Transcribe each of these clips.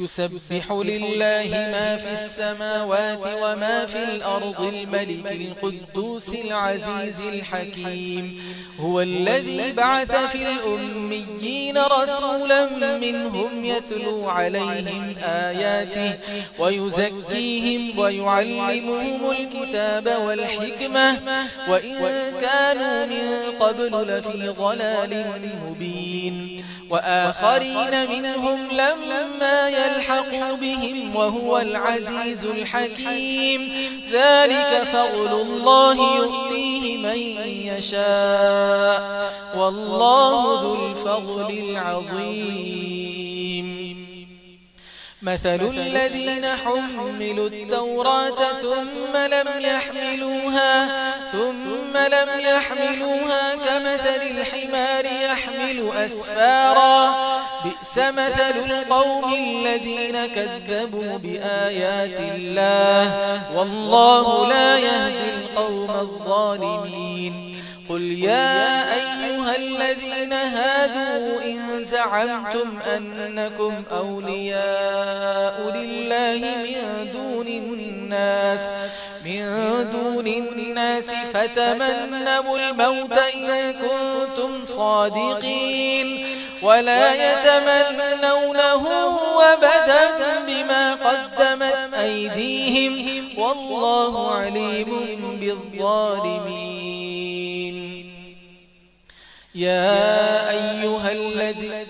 يسبح لله ما في السماوات وما في الأرض الملك القدوس العزيز الحكيم. هو الذي بعث في الأميين رسولا منهم يتلو عليهم آياته ويزكيهم ويعلمهم الكتاب والحكمة. وإن كانوا من قبل لفي ظلال مبين. وآخرين منهم لما يلقون يلحق بهم وهو العزيز الحكيم. ذلك فغل الله يؤتيه من يشاء. والله ذو الفضل العظيم. مثل الذين حملوا التوراة ثم لم يحملوها ثم فلم يحملوها كمثل الحمار يحمل أسفارا بئس مثل القوم الذين كذبوا بآيات الله والله لا يهدي القوم الظالمين قل يا أيها الذين هادوا إن زعمتم أنكم أولياء الناس فتمنوا الموت إن كنتم صادقين. ولا يتمنونه وبدا بما قدمت أيديهم. والله عليم بالظالمين. يا أيها الذين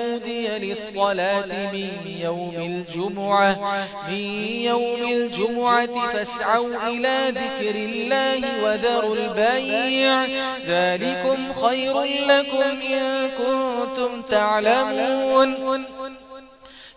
الصلاة من يوم الجمعة من يوم الجمعة فاسعوا إلى ذكر الله وذروا البيع. ذلكم خير لكم إن كنتم تعلمون.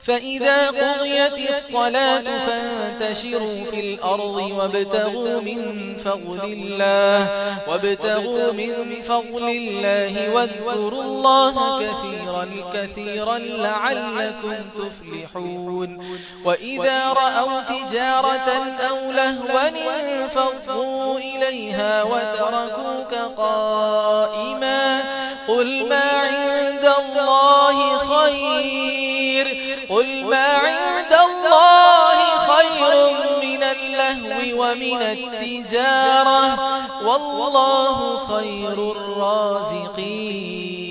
فإذا قضيت الصلاة فانتشروا في الأرض وابتغوا من فضل الله وابتغوا من فضل الله واذكروا الله كثيرا كثيرا لعلكم تفلحون وإذا رأوا تجارة أو لهوا فاضوا إليها وتركوك قائما قل ما عندكم ومن التجارة والله خير الرازقين.